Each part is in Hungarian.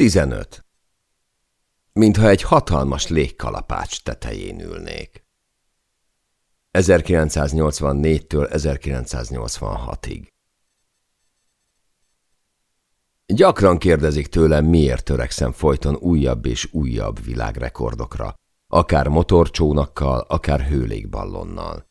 15. Mintha egy hatalmas légkalapács tetején ülnék. 1984-től 1986-ig. Gyakran kérdezik tőlem, miért törekszem folyton újabb és újabb világrekordokra, akár motorcsónakkal, akár hőlégballonnal.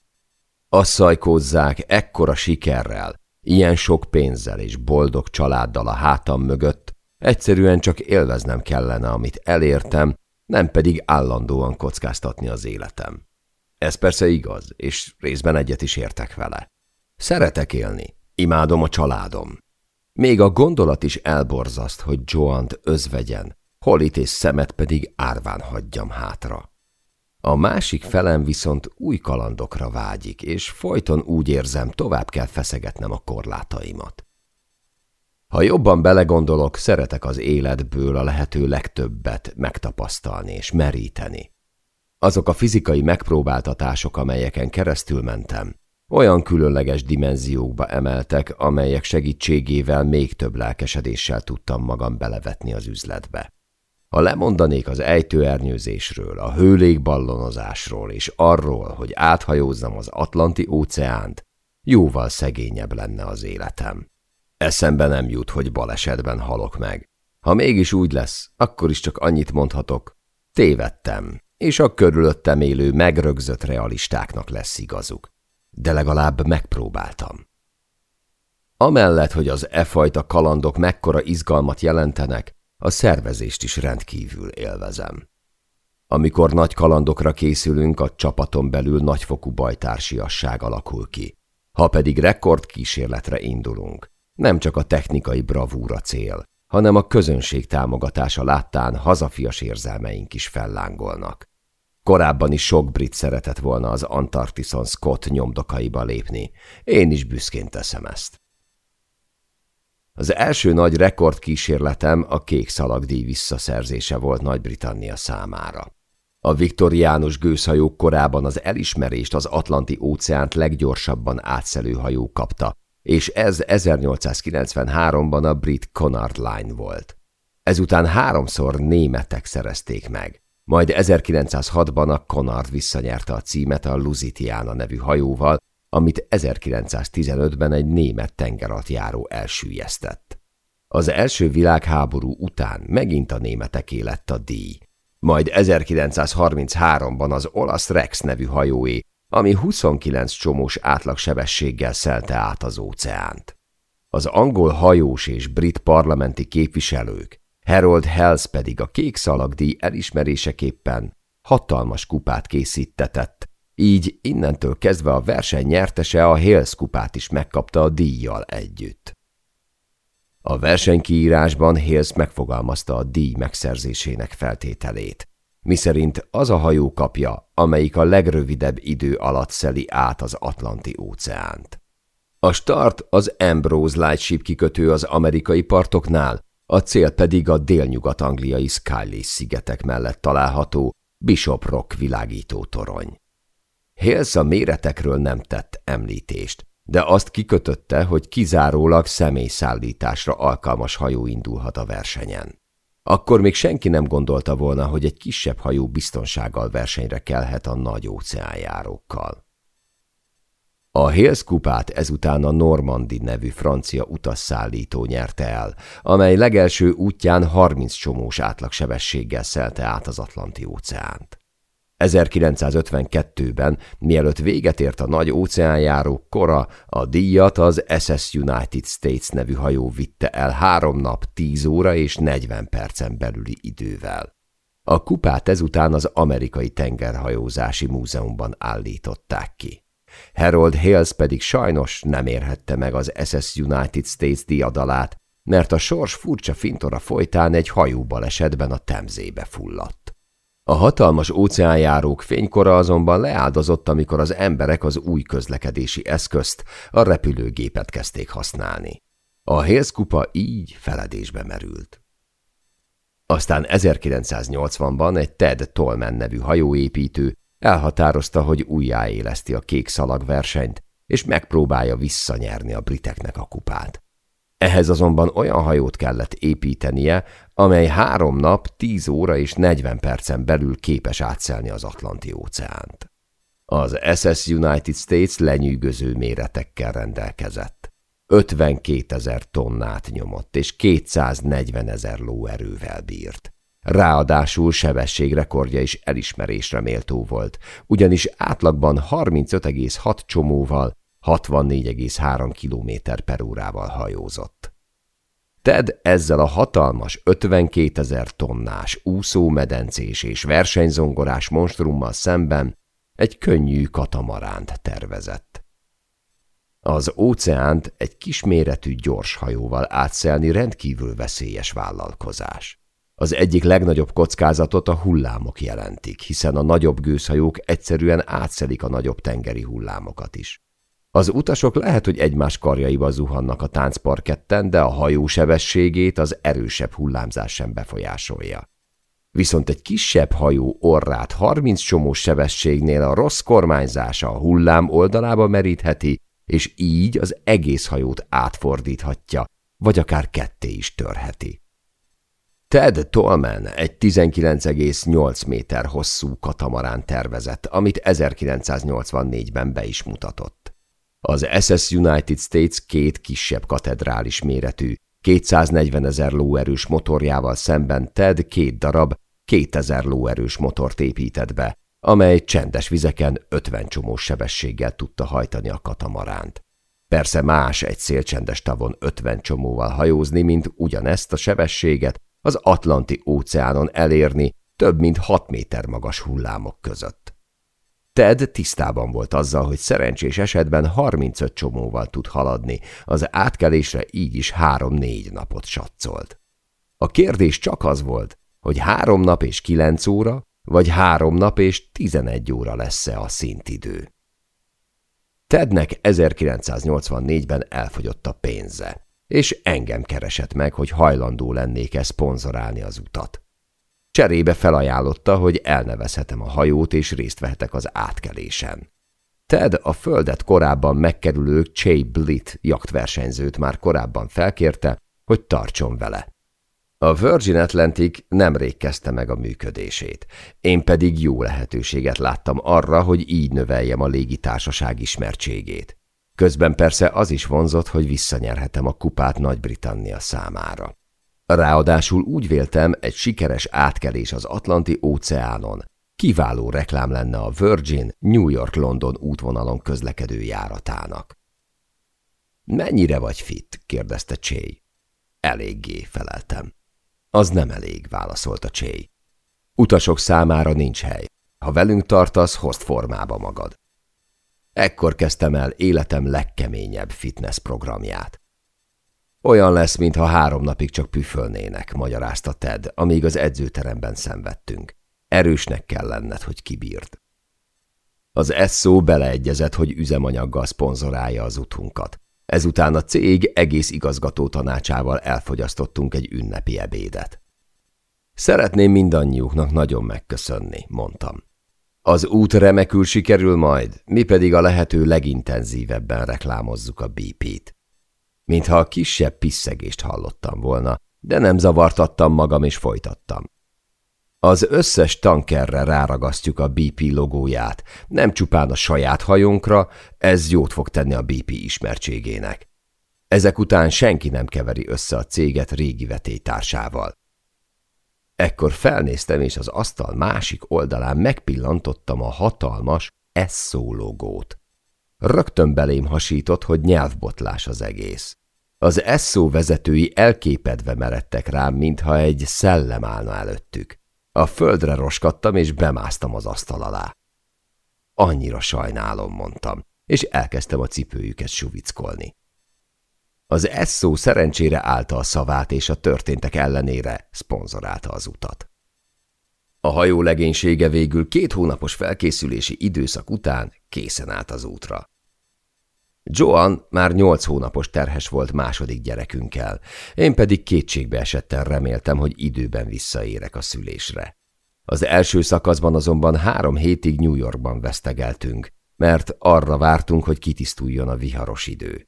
Azt szajkózzák ekkora sikerrel, ilyen sok pénzzel és boldog családdal a hátam mögött, egyszerűen csak élveznem kellene, amit elértem, nem pedig állandóan kockáztatni az életem. Ez persze igaz, és részben egyet is értek vele. Szeretek élni, imádom a családom. Még a gondolat is elborzaszt, hogy Joant özvegyen, Holit és szemet pedig árván hagyjam hátra. A másik felem viszont új kalandokra vágyik, és folyton úgy érzem, tovább kell feszegetnem a korlátaimat. Ha jobban belegondolok, szeretek az életből a lehető legtöbbet megtapasztalni és meríteni. Azok a fizikai megpróbáltatások, amelyeken keresztül mentem, olyan különleges dimenziókba emeltek, amelyek segítségével még több lelkesedéssel tudtam magam belevetni az üzletbe. Ha lemondanék az ejtőernyőzésről, a hőlégballonozásról és arról, hogy áthajózzam az Atlanti óceánt, jóval szegényebb lenne az életem. Eszembe nem jut, hogy balesetben halok meg. Ha mégis úgy lesz, akkor is csak annyit mondhatok, tévedtem, és a körülöttem élő megrögzött realistáknak lesz igazuk. De legalább megpróbáltam. Amellett, hogy az e fajta kalandok mekkora izgalmat jelentenek, a szervezést is rendkívül élvezem. Amikor nagy kalandokra készülünk, a csapaton belül nagyfokú bajtársiasság alakul ki. Ha pedig rekordkísérletre indulunk, nem csak a technikai bravúra cél, hanem a közönség támogatása láttán hazafias érzelmeink is fellángolnak. Korábban is sok brit szeretett volna az Antarktiszon Scott nyomdokaiba lépni. Én is büszkén teszem ezt. Az első nagy rekordkísérletem a kék szalagdíj visszaszerzése volt Nagy-Britannia számára. A viktoriánus gőzhajók korában az elismerést az Atlanti óceánt leggyorsabban átszelő hajó kapta, és ez 1893-ban a brit Cunard Line volt. Ezután háromszor németek szerezték meg. Majd 1906-ban a Cunard visszanyerte a címet a Lusitiana nevű hajóval, amit 1915-ben egy német tengeralattjáró elsüllyesztett. Az első világháború után megint a németeké lett a díj. Majd 1933-ban az olasz Rex nevű hajóé, ami 29 csomós átlagsebességgel szelte át az óceánt. Az angol hajós és brit parlamenti képviselők, Harold Hells pedig a kék szalagdíj elismeréseképpen hatalmas kupát készítetett, így innentől kezdve a verseny nyertese a Hales kupát is megkapta a díjjal együtt. A versenykiírásban Hales megfogalmazta a díj megszerzésének feltételét, miszerint az a hajó kapja, amelyik a legrövidebb idő alatt szeli át az Atlanti óceánt. A start az Ambrose Lightship kikötő az amerikai partoknál, a cél pedig a délnyugat-angliai Skyley szigetek mellett található Bishop Rock világító torony. Hales a méretekről nem tett említést, de azt kikötötte, hogy kizárólag személyszállításra alkalmas hajó indulhat a versenyen. Akkor még senki nem gondolta volna, hogy egy kisebb hajó biztonsággal versenyre kelhet a nagy óceánjárókkal. A Hales kupát ezután a Normandy nevű francia utasszállító nyerte el, amely legelső útján 30 csomós átlagsebességgel szelte át az Atlanti óceánt. 1952-ben, mielőtt véget ért a nagy óceánjáró kora, a díjat az SS United States nevű hajó vitte el három nap, 10 óra és 40 percen belüli idővel. A kupát ezután az Amerikai Tengerhajózási Múzeumban állították ki. Harold Hales pedig sajnos nem érhette meg az SS United States diadalát, mert a sors furcsa fintora folytán egy hajóbalesetben a temzébe fulladt. A hatalmas óceánjárók fénykora azonban leáldozott, amikor az emberek az új közlekedési eszközt, a repülőgépet kezdték használni. A Hales kupa így feledésbe merült. Aztán 1980-ban egy Ted Tolman nevű hajóépítő elhatározta, hogy újjáéleszti a kék szalag versenyt, és megpróbálja visszanyerni a briteknek a kupát. Ehhez azonban olyan hajót kellett építenie, amely három nap, 10 óra és 40 percen belül képes átszelni az Atlanti óceánt. Az SS United States lenyűgöző méretekkel rendelkezett. 52 ezer tonnát nyomott, és 240 ezer lóerővel bírt. Ráadásul sebességrekordja is elismerésre méltó volt, ugyanis átlagban 35,6 csomóval 64,3 km per órával hajózott. Ted ezzel a hatalmas 52 ezer tonnás úszómedencés és versenyzongorás monstrummal szemben egy könnyű katamaránt tervezett. Az óceánt egy kisméretű gyors hajóval átszelni rendkívül veszélyes vállalkozás. Az egyik legnagyobb kockázatot a hullámok jelentik, hiszen a nagyobb gőzhajók egyszerűen átszelik a nagyobb tengeri hullámokat is. Az utasok lehet, hogy egymás karjaiba zuhannak a táncparketten, de a hajó sebességét az erősebb hullámzás sem befolyásolja. Viszont egy kisebb hajó orrát 30 csomós sebességnél a rossz kormányzása a hullám oldalába merítheti, és így az egész hajót átfordíthatja, vagy akár ketté is törheti. Ted Tolman egy 19,8 méter hosszú katamarán tervezett, amit 1984-ben be is mutatott. Az SS United States két kisebb katedrális méretű, 240 ezer lóerős motorjával szemben Ted két darab, 2000 lóerős motort épített be, amely csendes vizeken 50 csomós sebességgel tudta hajtani a katamaránt. Persze más egy szélcsendes tavon 50 csomóval hajózni, mint ugyanezt a sebességet az Atlanti óceánon elérni több mint 6 méter magas hullámok között. Ted tisztában volt azzal, hogy szerencsés esetben 35 csomóval tud haladni, az átkelésre így is három-négy napot satcolt. A kérdés csak az volt, hogy három nap és kilenc óra, vagy három nap és tizenegy óra lesz-e a szintidő. Tednek 1984-ben elfogyott a pénze, és engem keresett meg, hogy hajlandó lennék-e szponzorálni az utat. Cserébe felajánlotta, hogy elnevezhetem a hajót, és részt vehetek az átkelésen. Ted a földet korábban megkerülő Chay Blitt jachtversenyzőt már korábban felkérte, hogy tartson vele. A Virgin Atlantic nemrég kezdte meg a működését, én pedig jó lehetőséget láttam arra, hogy így növeljem a légitársaság ismertségét. Közben persze az is vonzott, hogy visszanyerhetem a kupát Nagy-Britannia számára. Ráadásul úgy véltem, egy sikeres átkelés az Atlanti óceánon kiváló reklám lenne a Virgin New York-London útvonalon közlekedő járatának. Mennyire vagy fit? kérdezte Csé. Eléggé, feleltem. Az nem elég, válaszolta Csé. Utasok számára nincs hely. Ha velünk tartasz, hozd formába magad. Ekkor kezdtem el életem legkeményebb fitness programját. Olyan lesz, mintha három napig csak püfölnének, magyarázta Ted, amíg az edzőteremben szenvedtünk. Erősnek kell lenned, hogy kibírd. Az Esso beleegyezett, hogy üzemanyaggal szponzorálja az utunkat. Ezután a cég egész igazgató tanácsával elfogyasztottunk egy ünnepi ebédet. Szeretném mindannyiuknak nagyon megköszönni, mondtam. Az út remekül sikerül majd, mi pedig a lehető legintenzívebben reklámozzuk a BP-t. Mintha a kisebb piszegést hallottam volna, de nem zavartattam magam és folytattam. Az összes tankerre ráragasztjuk a BP logóját, nem csupán a saját hajónkra, ez jót fog tenni a BP ismertségének. Ezek után senki nem keveri össze a céget régi vetélytársával. Ekkor felnéztem, és az asztal másik oldalán megpillantottam a hatalmas Esso logót. Rögtön belém hasított, hogy nyelvbotlás az egész. Az Esso vezetői elképedve meredtek rám, mintha egy szellem állna előttük. A földre roskadtam, és bemásztam az asztal alá. Annyira sajnálom, mondtam, és elkezdtem a cipőjüket suvickolni. Az Esso szerencsére állta a szavát, és a történtek ellenére szponzorálta az utat. A hajó legénysége végül két hónapos felkészülési időszak után készen állt az útra. Joan már nyolc hónapos terhes volt második gyerekünkkel, én pedig kétségbe esetten reméltem, hogy időben visszaérek a szülésre. Az első szakaszban azonban három hétig New Yorkban vesztegeltünk, mert arra vártunk, hogy kitisztuljon a viharos idő.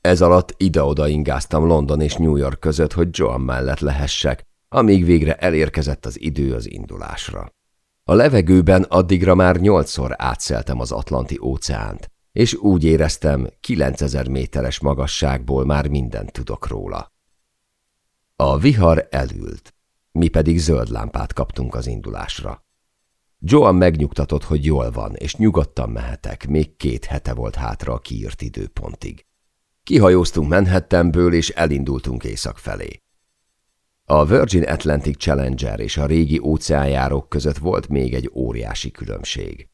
Ez alatt ide-oda ingáztam London és New York között, hogy Joan mellett lehessek, amíg végre elérkezett az idő az indulásra. A levegőben addigra már nyolcszor átszeltem az Atlanti óceánt, és úgy éreztem, 9000 méteres magasságból már mindent tudok róla. A vihar elült, mi pedig zöld lámpát kaptunk az indulásra. Joan megnyugtatott, hogy jól van, és nyugodtan mehetek, még két hete volt hátra a kiírt időpontig. Kihajóztunk Manhattanből, és elindultunk észak felé. A Virgin Atlantic Challenger és a régi óceánjárók között volt még egy óriási különbség.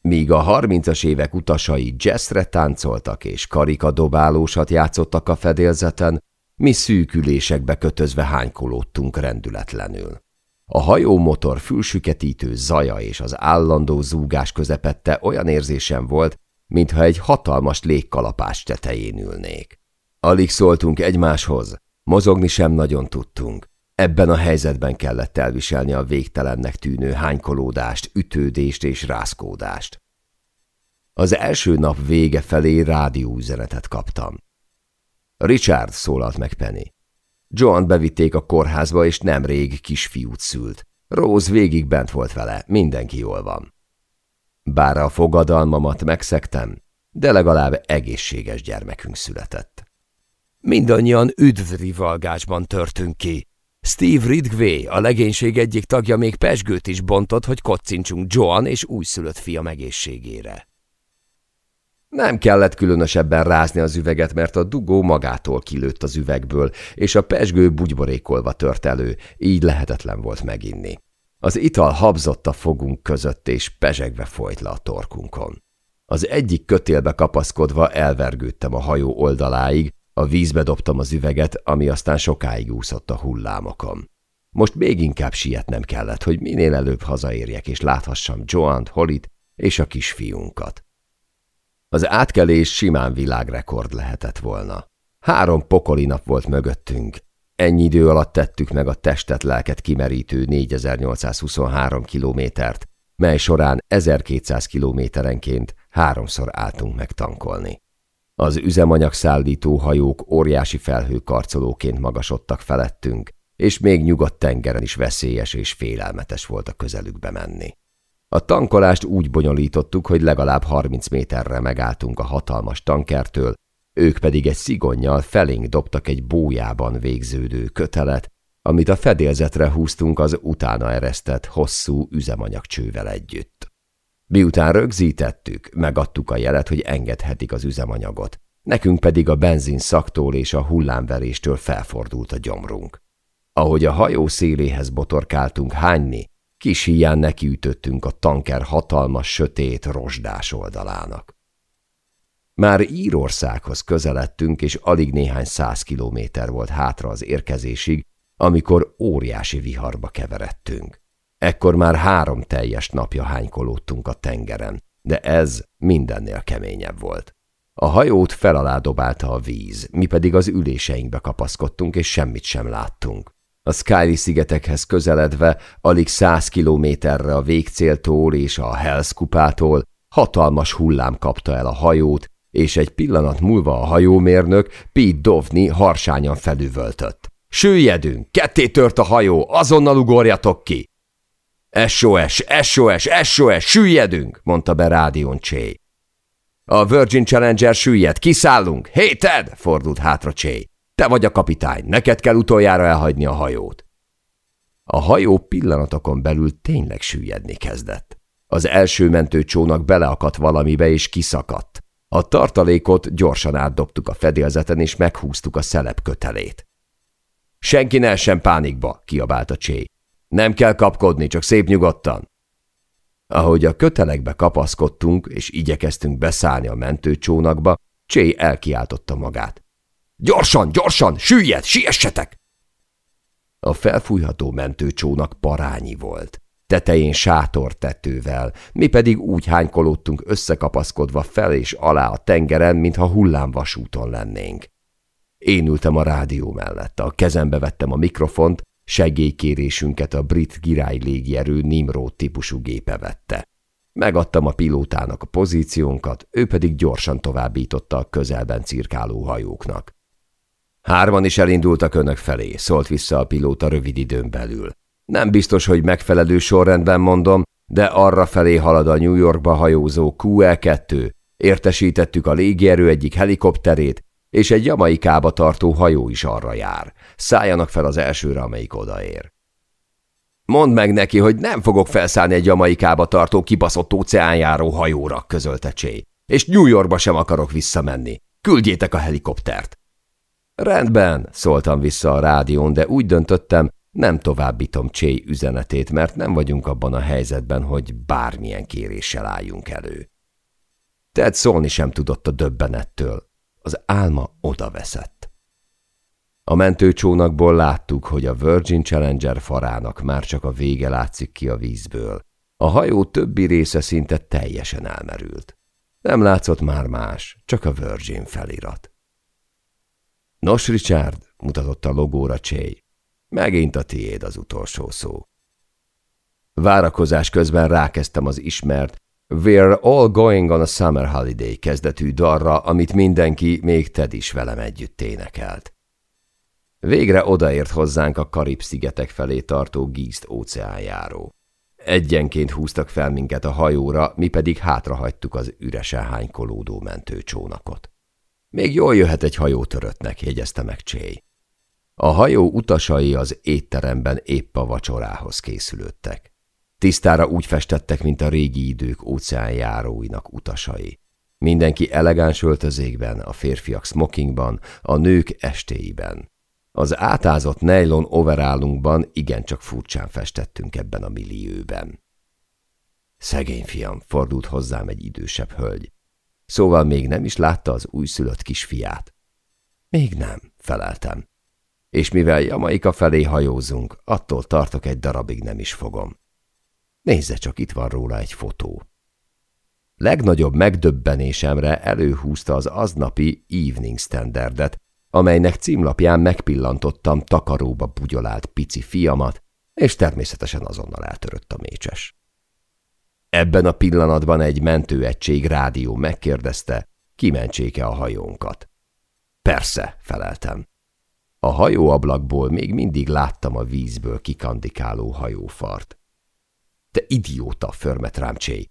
Míg a harmincas évek utasai jazzre táncoltak és karikadobálósat játszottak a fedélzeten, mi szűkülésekbe kötözve hánykolódtunk rendületlenül. A hajómotor fülsüketítő zaja és az állandó zúgás közepette olyan érzésem volt, mintha egy hatalmas légkalapás tetején ülnék. Alig szóltunk egymáshoz, mozogni sem nagyon tudtunk. Ebben a helyzetben kellett elviselni a végtelennek tűnő hánykolódást, ütődést és rászkódást. Az első nap vége felé rádióüzenetet kaptam. Richard szólalt meg Penny. John bevitték a kórházba, és nemrég kisfiút szült. Rose végig bent volt vele, mindenki jól van. Bár a fogadalmamat megszektem, de legalább egészséges gyermekünk született. Mindannyian üdvrivalgásban törtünk ki. Steve Ridgway, a legénység egyik tagja még pesgőt is bontott, hogy kocincsunk Joan és újszülött fia megészségére. Nem kellett különösebben rázni az üveget, mert a dugó magától kilőtt az üvegből, és a pesgő bugyborékolva tört elő, így lehetetlen volt meginni. Az ital habzott a fogunk között, és pezsegve folyt le a torkunkon. Az egyik kötélbe kapaszkodva elvergődtem a hajó oldaláig, a vízbe dobtam az üveget, ami aztán sokáig úszott a hullámokon. Most még inkább sietnem kellett, hogy minél előbb hazaérjek, és láthassam Joant, Holit és a kisfiunkat. Az átkelés simán világrekord lehetett volna. Három pokoli nap volt mögöttünk. Ennyi idő alatt tettük meg a testet-lelket kimerítő 4823 kilométert, mely során 1200 kilométerenként háromszor álltunk meg tankolni. Az üzemanyagszállító hajók óriási felhőkarcolóként magasodtak felettünk, és még nyugodt tengeren is veszélyes és félelmetes volt a közelükbe menni. A tankolást úgy bonyolítottuk, hogy legalább 30 méterre megálltunk a hatalmas tankertől, ők pedig egy szigonnyal felénk dobtak egy bójában végződő kötelet, amit a fedélzetre húztunk az utána eresztett hosszú üzemanyagcsővel együtt. Miután rögzítettük, megadtuk a jelet, hogy engedhetik az üzemanyagot, nekünk pedig a benzin szaktól és a hullámveréstől felfordult a gyomrunk. Ahogy a hajó széléhez botorkáltunk hányni, Kis híján nekiütöttünk a tanker hatalmas, sötét, rozsdás oldalának. Már Írországhoz közeledtünk, és alig néhány száz kilométer volt hátra az érkezésig, amikor óriási viharba keveredtünk. Ekkor már három teljes napja hánykolódtunk a tengeren, de ez mindennél keményebb volt. A hajót felalá dobálta a víz, mi pedig az üléseinkbe kapaszkodtunk, és semmit sem láttunk. A Skyli szigetekhez közeledve, alig száz kilométerre a végcéltól és a Hells kupától hatalmas hullám kapta el a hajót, és egy pillanat múlva a hajómérnök Pete Dovni harsányan felüvöltött. Süllyedünk, ketté tört a hajó, azonnal ugorjatok ki! SOS, SOS, SOS, süllyedünk, mondta be rádión Csé. A Virgin Challenger süllyed, kiszállunk, héted, fordult hátra Csé. Te vagy a kapitány, neked kell utoljára elhagyni a hajót. A hajó pillanatokon belül tényleg süllyedni kezdett. Az első mentőcsónak beleakadt valamibe és kiszakadt. A tartalékot gyorsan átdobtuk a fedélzeten és meghúztuk a szelep kötelét. Senki ne sem pánikba, kiabálta Csé. Nem kell kapkodni, csak szép nyugodtan. Ahogy a kötelekbe kapaszkodtunk és igyekeztünk beszállni a mentőcsónakba, Csé elkiáltotta magát. Gyorsan, gyorsan, süllyed, siessetek! A felfújható mentőcsónak parányi volt. Tetején sátortetővel, mi pedig úgy hánykolódtunk összekapaszkodva fel és alá a tengeren, mintha hullámvasúton lennénk. Én ültem a rádió mellett, a kezembe vettem a mikrofont, segélykérésünket a brit király légierő Nimrod típusú gépe vette. Megadtam a pilótának a pozíciónkat, ő pedig gyorsan továbbította a közelben cirkáló hajóknak. Hárman is elindultak önök felé, szólt vissza a pilóta rövid időn belül. Nem biztos, hogy megfelelő sorrendben mondom, de arra felé halad a New Yorkba hajózó QE-2. Értesítettük a légierő egyik helikopterét, és egy jamaikába tartó hajó is arra jár. Szálljanak fel az elsőre, amelyik odaér. Mondd meg neki, hogy nem fogok felszállni egy jamaikába tartó kibaszott óceánjáró hajóra, közölte Csé. És New Yorkba sem akarok visszamenni. Küldjétek a helikoptert. Rendben, szóltam vissza a rádión, de úgy döntöttem, nem továbbítom Csé üzenetét, mert nem vagyunk abban a helyzetben, hogy bármilyen kéréssel álljunk elő. Ted szólni sem tudott a döbbenettől. Az álma odaveszett. A mentőcsónakból láttuk, hogy a Virgin Challenger farának már csak a vége látszik ki a vízből. A hajó többi része szinte teljesen elmerült. Nem látszott már más, csak a Virgin felirat. Nos, Richard, mutatott a logóra Csé. Megint a tiéd az utolsó szó. Várakozás közben rákezdtem az ismert We're all going on a summer holiday kezdetű darra, amit mindenki, még Ted is velem együtt énekelt. Végre odaért hozzánk a Karib-szigetek felé tartó Gízt óceánjáró. Egyenként húztak fel minket a hajóra, mi pedig hátrahagytuk az üresen hánykolódó mentőcsónakot. Még jól jöhet egy hajótöröttnek, jegyezte meg Csé. A hajó utasai az étteremben épp a vacsorához készülődtek. Tisztára úgy festettek, mint a régi idők óceánjáróinak utasai. Mindenki elegáns öltözékben, a férfiak smokingban, a nők estéiben. Az átázott nejlon overállunkban igencsak furcsán festettünk ebben a millióben. Szegény fiam, fordult hozzám egy idősebb hölgy. Szóval még nem is látta az újszülött kisfiát. Még nem, feleltem. És mivel Jamaika felé hajózunk, attól tartok egy darabig nem is fogom. Nézze csak, itt van róla egy fotó. Legnagyobb megdöbbenésemre előhúzta az aznapi Evening Standardet, amelynek címlapján megpillantottam takaróba bugyolált pici fiamat, és természetesen azonnal eltörött a mécses. Ebben a pillanatban egy mentőegység rádió megkérdezte, kimentsék-e a hajónkat. Persze, feleltem. A hajóablakból még mindig láttam a vízből kikandikáló hajófart. Te idióta, förmet rám Csé.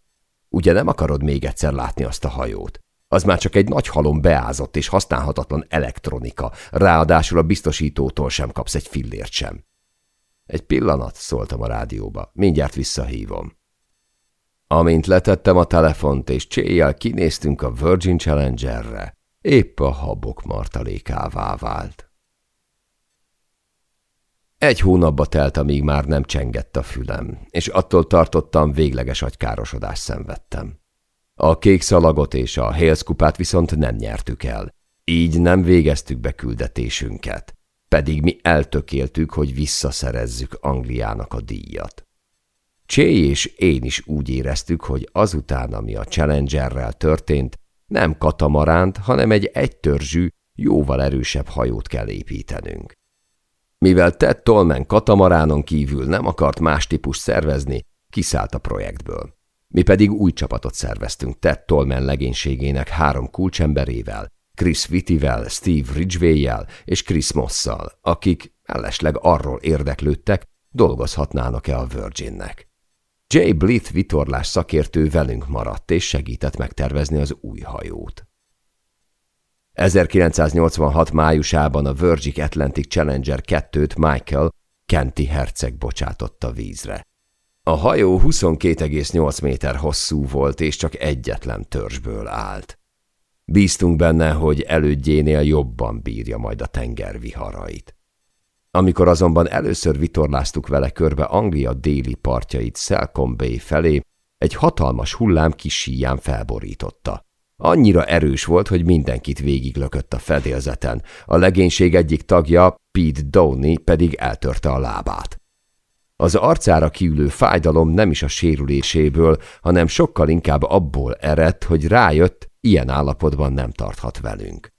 Ugye nem akarod még egyszer látni azt a hajót? Az már csak egy nagy halom beázott és használhatatlan elektronika, ráadásul a biztosítótól sem kapsz egy fillért sem. Egy pillanat, szóltam a rádióba, mindjárt visszahívom. Amint letettem a telefont és cséjjel kinéztünk a Virgin Challengerre, épp a habok martalékává vált. Egy hónapba telt, amíg már nem csengett a fülem, és attól tartottam, végleges agykárosodást szenvedtem. A kék szalagot és a Hales kupát viszont nem nyertük el, így nem végeztük be küldetésünket, pedig mi eltökéltük, hogy visszaszerezzük Angliának a díjat. Csé és én is úgy éreztük, hogy azután, ami a Challengerrel történt, nem katamaránt, hanem egy egytörzsű, jóval erősebb hajót kell építenünk. Mivel Ted Tolman katamaránon kívül nem akart más típus szervezni, kiszállt a projektből. Mi pedig új csapatot szerveztünk Ted Tolman legénységének három kulcsemberével, Chris Wittivel, Steve Ridgway-jel és Chris Mosszal, akik mellesleg arról érdeklődtek, dolgozhatnának-e a Virginnek. Jay Blith vitorlás szakértő velünk maradt és segített megtervezni az új hajót. 1986 májusában a Virgin Atlantic Challenger 2-t Michael, Kenti herceg bocsátotta vízre. A hajó 22,8 méter hosszú volt, és csak egyetlen törzsből állt. Bíztunk benne, hogy elődjénél jobban bírja majd a tenger viharait. Amikor azonban először vitorláztuk vele körbe Anglia déli partjait Selcombe felé, egy hatalmas hullám kis síján felborította. Annyira erős volt, hogy mindenkit végiglökött a fedélzeten, a legénység egyik tagja, Pete Downey pedig eltörte a lábát. Az arcára kiülő fájdalom nem is a sérüléséből, hanem sokkal inkább abból eredt, hogy rájött, ilyen állapotban nem tarthat velünk.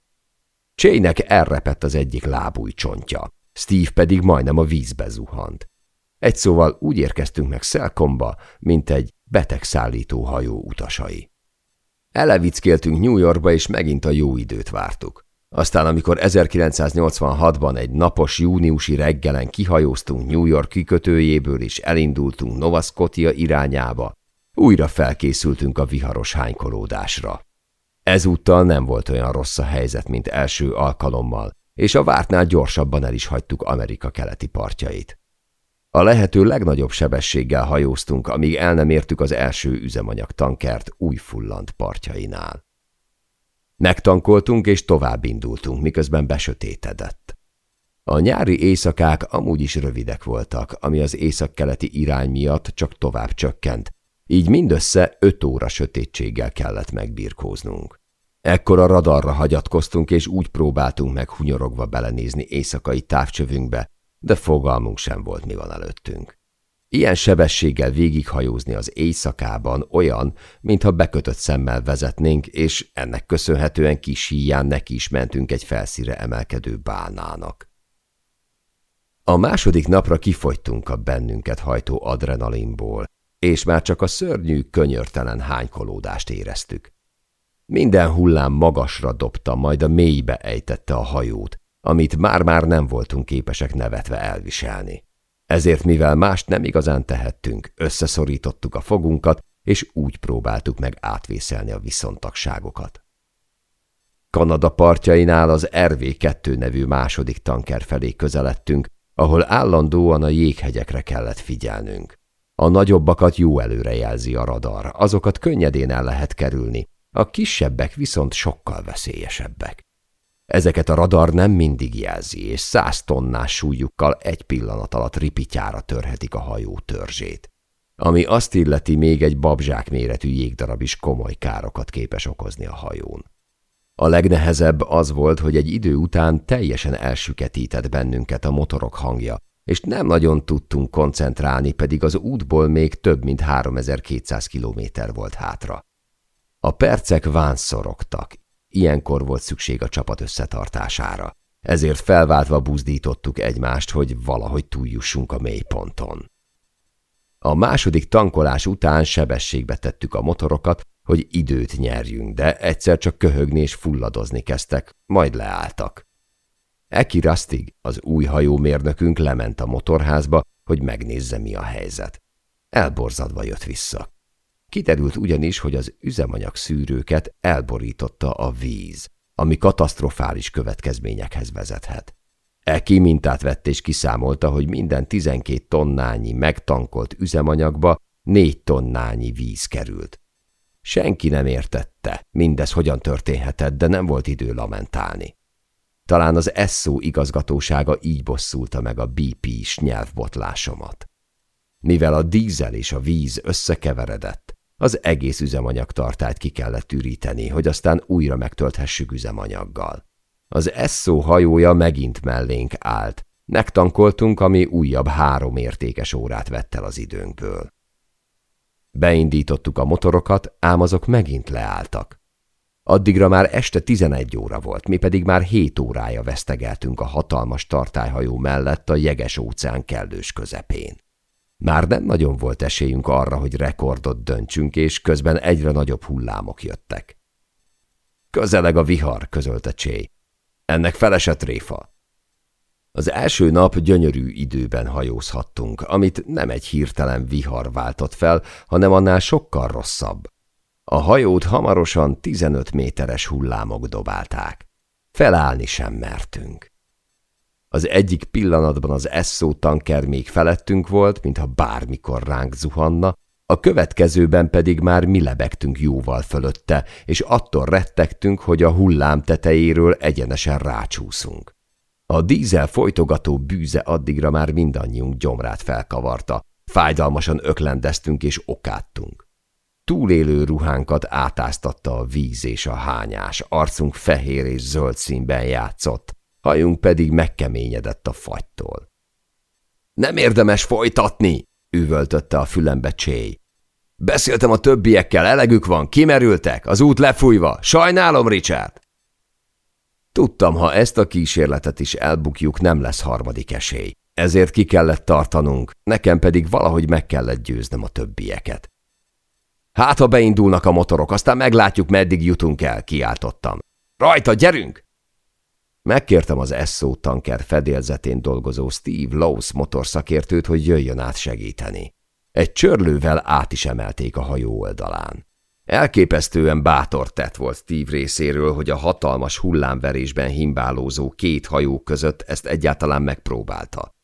Csének elrepett az egyik lábúj csontja, Steve pedig majdnem a vízbe zuhant. Egy szóval úgy érkeztünk meg Szelkomba, mint egy betegszállító hajó utasai. Elevickéltünk New Yorkba, és megint a jó időt vártuk. Aztán, amikor 1986-ban egy napos júniusi reggelen kihajóztunk New York kikötőjéből, és elindultunk Nova Scotia irányába, újra felkészültünk a viharos hánykolódásra. Ezúttal nem volt olyan rossz a helyzet, mint első alkalommal, és a vártnál gyorsabban el is hagytuk Amerika keleti partjait. A lehető legnagyobb sebességgel hajóztunk, amíg el nem értük az első üzemanyag tankert új fullant partjainál. Megtankoltunk és tovább indultunk, miközben besötétedett. A nyári éjszakák amúgy is rövidek voltak, ami az északkeleti irány miatt csak tovább csökkent, így mindössze öt óra sötétséggel kellett megbirkóznunk. Ekkor a radarra hagyatkoztunk, és úgy próbáltunk meg hunyorogva belenézni éjszakai távcsövünkbe, de fogalmunk sem volt, mi van előttünk. Ilyen sebességgel végighajózni az éjszakában olyan, mintha bekötött szemmel vezetnénk, és ennek köszönhetően kis híján neki is mentünk egy felszíre emelkedő bánának. A második napra kifogytunk a bennünket hajtó adrenalinból, és már csak a szörnyű, könyörtelen hánykolódást éreztük. Minden hullám magasra dobta, majd a mélybe ejtette a hajót, amit már-már nem voltunk képesek nevetve elviselni. Ezért, mivel mást nem igazán tehettünk, összeszorítottuk a fogunkat, és úgy próbáltuk meg átvészelni a viszontagságokat. Kanada partjainál az RV-2 nevű második tanker felé közeledtünk, ahol állandóan a jéghegyekre kellett figyelnünk. A nagyobbakat jó előre jelzi a radar, azokat könnyedén el lehet kerülni, a kisebbek viszont sokkal veszélyesebbek. Ezeket a radar nem mindig jelzi, és száz tonnás súlyukkal egy pillanat alatt ripityára törhetik a hajó törzsét. Ami azt illeti, még egy babzsák méretű jégdarab is komoly károkat képes okozni a hajón. A legnehezebb az volt, hogy egy idő után teljesen elsüketített bennünket a motorok hangja, és nem nagyon tudtunk koncentrálni, pedig az útból még több mint 3200 kilométer volt hátra. A percek vánszorogtak, ilyenkor volt szükség a csapat összetartására. Ezért felváltva buzdítottuk egymást, hogy valahogy túljussunk a mélyponton. A második tankolás után sebességbe tettük a motorokat, hogy időt nyerjünk, de egyszer csak köhögni és fulladozni kezdtek, majd leálltak. Eki Rastig, az új hajómérnökünk lement a motorházba, hogy megnézze, mi a helyzet. Elborzadva jött vissza. Kiderült ugyanis, hogy az üzemanyag szűrőket elborította a víz, ami katasztrofális következményekhez vezethet. Eki mintát vett és kiszámolta, hogy minden 12 tonnányi megtankolt üzemanyagba 4 tonnányi víz került. Senki nem értette, mindez hogyan történhetett, de nem volt idő lamentálni. Talán az Esso igazgatósága így bosszulta meg a BP-s nyelvbotlásomat. Mivel a dízel és a víz összekeveredett, az egész üzemanyagtartályt ki kellett üríteni, hogy aztán újra megtölthessük üzemanyaggal. Az Esso hajója megint mellénk állt. Megtankoltunk, ami újabb három értékes órát vett el az időnkből. Beindítottuk a motorokat, ám azok megint leálltak. Addigra már este 11 óra volt, mi pedig már 7 órája vesztegeltünk a hatalmas tartályhajó mellett a jeges óceán kellős közepén. Már nem nagyon volt esélyünk arra, hogy rekordot döntsünk, és közben egyre nagyobb hullámok jöttek. Közeleg a vihar, közölte Csé. Ennek felesett réfa. Az első nap gyönyörű időben hajózhattunk, amit nem egy hirtelen vihar váltott fel, hanem annál sokkal rosszabb. A hajót hamarosan 15 méteres hullámok dobálták. Felállni sem mertünk. Az egyik pillanatban az Esso tanker még felettünk volt, mintha bármikor ránk zuhanna, a következőben pedig már mi lebegtünk jóval fölötte, és attól rettegtünk, hogy a hullám tetejéről egyenesen rácsúszunk. A dízel folytogató bűze addigra már mindannyiunk gyomrát felkavarta, fájdalmasan öklendeztünk és okáttunk. Túlélő ruhánkat átáztatta a víz és a hányás, arcunk fehér és zöld színben játszott, hajunk pedig megkeményedett a fagytól. Nem érdemes folytatni, üvöltötte a fülembe Csé. Beszéltem a többiekkel, elegük van, kimerültek, az út lefújva. Sajnálom, Richard! Tudtam, ha ezt a kísérletet is elbukjuk, nem lesz harmadik esély. Ezért ki kellett tartanunk, nekem pedig valahogy meg kellett győznöm a többieket. Hát, ha beindulnak a motorok, aztán meglátjuk, meddig jutunk el, kiáltottam. Rajta, gyerünk! Megkértem az Esso tanker fedélzetén dolgozó Steve Lowe's motorszakértőt, hogy jöjjön át segíteni. Egy csörlővel át is emelték a hajó oldalán. Elképesztően bátor tett volt Steve részéről, hogy a hatalmas hullámverésben himbálózó két hajó között ezt egyáltalán megpróbálta.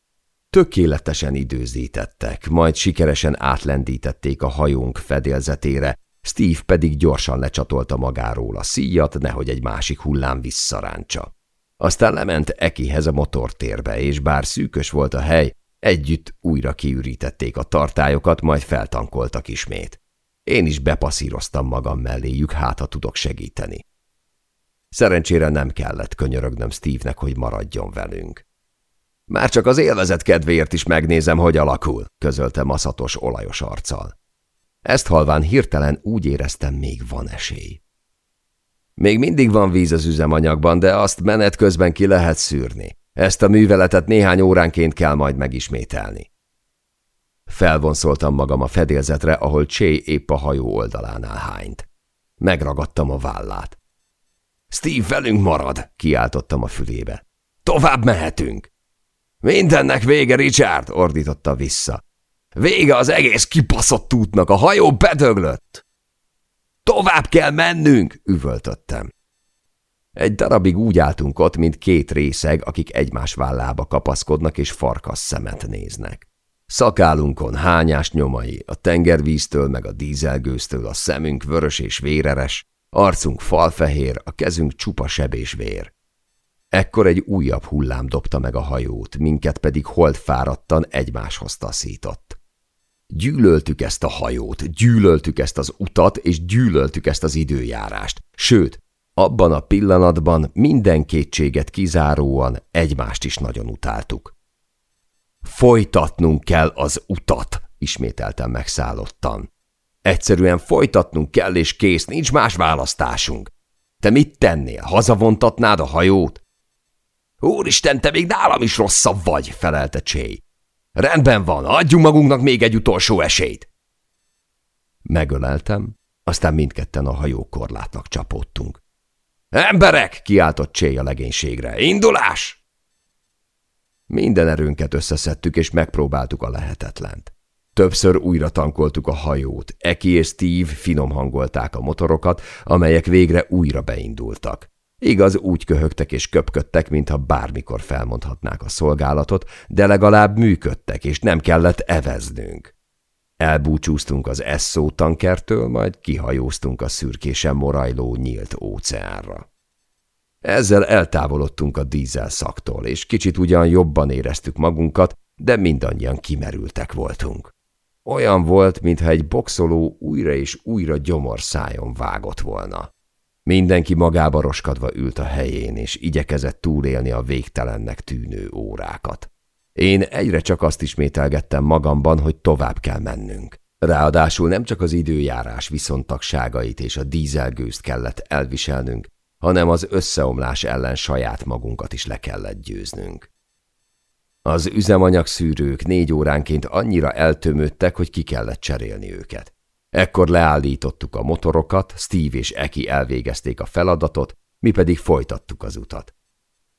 Tökéletesen időzítettek, majd sikeresen átlendítették a hajónk fedélzetére, Steve pedig gyorsan lecsatolta magáról a szíjat, nehogy egy másik hullám visszaráncsa. Aztán lement Ekihez a motortérbe, és bár szűkös volt a hely, együtt újra kiürítették a tartályokat, majd feltankoltak ismét. Én is bepaszíroztam magam melléjük, hát ha tudok segíteni. Szerencsére nem kellett könyörögnöm Steve-nek, hogy maradjon velünk. Már csak az élvezet kedvéért is megnézem, hogy alakul, közölte maszatos, olajos arccal. Ezt halván hirtelen úgy éreztem, még van esély. Még mindig van víz az üzemanyagban, de azt menet közben ki lehet szűrni. Ezt a műveletet néhány óránként kell majd megismételni. Felvonszoltam magam a fedélzetre, ahol Csé épp a hajó oldalánál hányt. Megragadtam a vállát. Steve velünk marad, kiáltottam a fülébe. Tovább mehetünk. Mindennek vége, Richard, ordította vissza. Vége az egész kipaszott útnak, a hajó bedöglött. Tovább kell mennünk, üvöltöttem. Egy darabig úgy álltunk ott, mint két részeg, akik egymás vállába kapaszkodnak és farkas szemet néznek. Szakálunkon hányás nyomai, a tengervíztől meg a dízelgőztől a szemünk vörös és véreres, arcunk falfehér, a kezünk csupa seb és vér. Ekkor egy újabb hullám dobta meg a hajót, minket pedig holdfáradtan egymáshoz taszított. Gyűlöltük ezt a hajót, gyűlöltük ezt az utat, és gyűlöltük ezt az időjárást. Sőt, abban a pillanatban minden kétséget kizáróan egymást is nagyon utáltuk. Folytatnunk kell az utat, ismételtem megszállottan. Egyszerűen folytatnunk kell, és kész, nincs más választásunk. Te mit tennél? Hazavontatnád a hajót? Úristen, te még nálam is rosszabb vagy, felelte Csé. Rendben van, adjunk magunknak még egy utolsó esélyt. Megöleltem, aztán mindketten a hajó korlátnak csapódtunk. Emberek! kiáltott Csé a legénységre. Indulás! Minden erőnket összeszedtük, és megpróbáltuk a lehetetlent. Többször újra tankoltuk a hajót. Eki és Steve finom hangolták a motorokat, amelyek végre újra beindultak. Igaz, úgy köhögtek és köpködtek, mintha bármikor felmondhatnák a szolgálatot, de legalább működtek, és nem kellett eveznünk. Elbúcsúztunk az Esso tankertől, majd kihajóztunk a szürkésen morajló nyílt óceánra. Ezzel eltávolodtunk a dízel szaktól, és kicsit ugyan jobban éreztük magunkat, de mindannyian kimerültek voltunk. Olyan volt, mintha egy boxoló újra és újra gyomorszájon vágott volna. Mindenki magába roskadva ült a helyén, és igyekezett túlélni a végtelennek tűnő órákat. Én egyre csak azt ismételgettem magamban, hogy tovább kell mennünk. Ráadásul nem csak az időjárás viszontagságait és a dízelgőzt kellett elviselnünk, hanem az összeomlás ellen saját magunkat is le kellett győznünk. Az üzemanyag szűrők négy óránként annyira eltömődtek, hogy ki kellett cserélni őket. Ekkor leállítottuk a motorokat, Steve és Eki elvégezték a feladatot, mi pedig folytattuk az utat.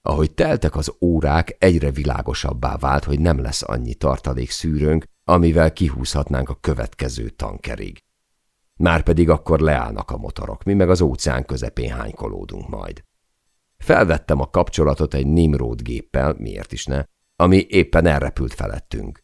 Ahogy teltek az órák, egyre világosabbá vált, hogy nem lesz annyi tartalék szűrőnk, amivel kihúzhatnánk a következő tankerig. Márpedig akkor leállnak a motorok, mi meg az óceán közepén hánykolódunk majd. Felvettem a kapcsolatot egy Nimrod géppel, miért is ne, ami éppen elrepült felettünk.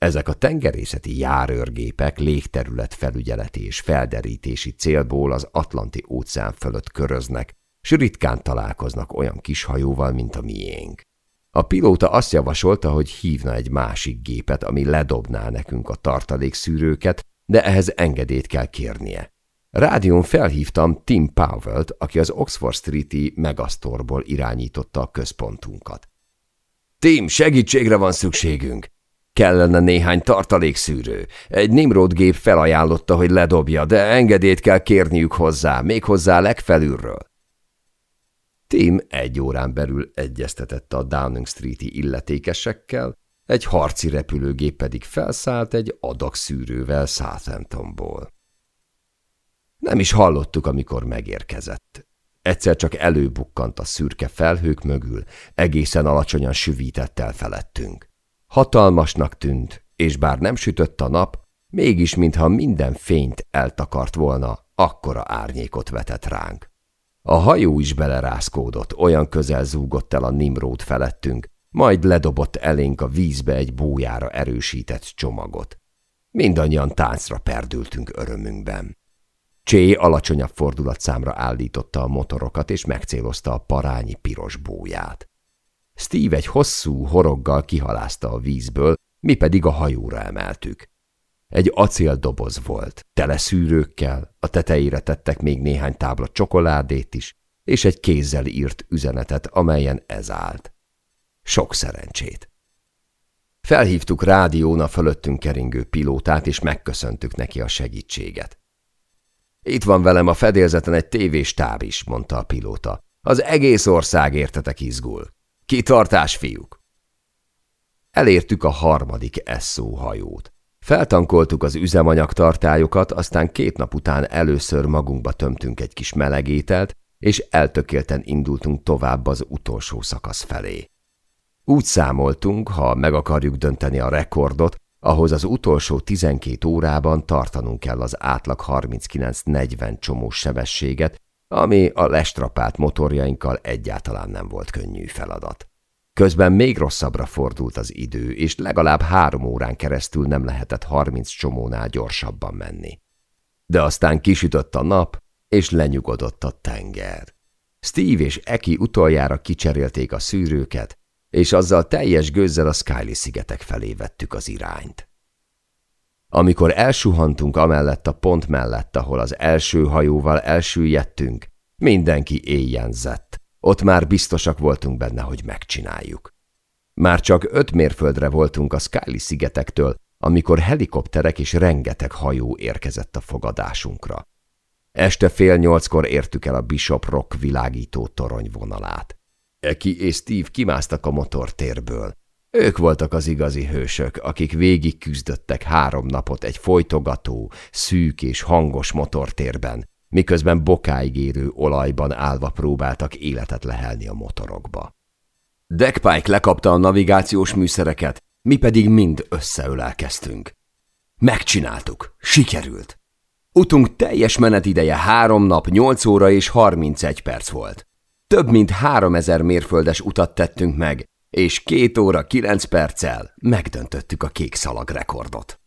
Ezek a tengerészeti járőrgépek légterület felügyeleti és felderítési célból az Atlanti óceán fölött köröznek, s ritkán találkoznak olyan kis hajóval, mint a miénk. A pilóta azt javasolta, hogy hívna egy másik gépet, ami ledobná nekünk a tartalékszűrőket, de ehhez engedélyt kell kérnie. Rádión felhívtam Tim Powell-t, aki az Oxford Street-i Megasztorból irányította a központunkat. Tim, segítségre van szükségünk! Kellene néhány tartalékszűrő. Egy Nimrod gép felajánlotta, hogy ledobja, de engedélyt kell kérniük hozzá, méghozzá legfelülről. Tim egy órán belül egyeztetett a Downing Street-i illetékesekkel, egy harci repülőgép pedig felszállt egy adag szűrővel Southamptonból. Nem is hallottuk, amikor megérkezett. Egyszer csak előbukkant a szürke felhők mögül, egészen alacsonyan süvített el felettünk. Hatalmasnak tűnt, és bár nem sütött a nap, mégis mintha minden fényt eltakart volna, akkora árnyékot vetett ránk. A hajó is belerázkódott, olyan közel zúgott el a Nimród felettünk, majd ledobott elénk a vízbe egy bójára erősített csomagot. Mindannyian táncra perdültünk örömünkben. Csé alacsonyabb fordulatszámra állította a motorokat, és megcélozta a parányi piros bóját. Steve egy hosszú horoggal kihalázta a vízből, mi pedig a hajóra emeltük. Egy acéldoboz volt, tele szűrőkkel, a tetejére tettek még néhány tábla csokoládét is, és egy kézzel írt üzenetet, amelyen ez állt. Sok szerencsét! Felhívtuk rádión a fölöttünk keringő pilótát, és megköszöntük neki a segítséget. Itt van velem a fedélzeten egy tévéstáb is, mondta a pilóta. Az egész ország értetek izgul. Kitartás, fiúk! Elértük a harmadik hajót. Feltankoltuk az üzemanyagtartályokat, aztán két nap után először magunkba tömtünk egy kis melegételt, és eltökélten indultunk tovább az utolsó szakasz felé. Úgy számoltunk, ha meg akarjuk dönteni a rekordot, ahhoz az utolsó 12 órában tartanunk kell az átlag 39-40 csomós sebességet, ami a lestrapált motorjainkkal egyáltalán nem volt könnyű feladat. Közben még rosszabbra fordult az idő, és legalább három órán keresztül nem lehetett 30 csomónál gyorsabban menni. De aztán kisütött a nap, és lenyugodott a tenger. Steve és Eki utoljára kicserélték a szűrőket, és azzal teljes gőzzel a Skyly szigetek felé vettük az irányt. Amikor elsuhantunk amellett a pont mellett, ahol az első hajóval elsüllyedtünk, mindenki éjjenzett. Ott már biztosak voltunk benne, hogy megcsináljuk. Már csak öt mérföldre voltunk a Skyly szigetektől, amikor helikopterek és rengeteg hajó érkezett a fogadásunkra. Este fél nyolckor értük el a Bishop Rock világító torony vonalát. Eki és Steve kimásztak a motortérből. Ők voltak az igazi hősök, akik végig küzdöttek három napot egy folytogató, szűk és hangos motortérben, miközben bokáig érő olajban állva próbáltak életet lehelni a motorokba. Deckpike lekapta a navigációs műszereket, mi pedig mind összeölelkeztünk. Megcsináltuk, sikerült. Utunk teljes menetideje három nap, nyolc óra és harmincegy perc volt. Több mint három ezer mérföldes utat tettünk meg, és két óra kilenc perccel megdöntöttük a kék szalag rekordot.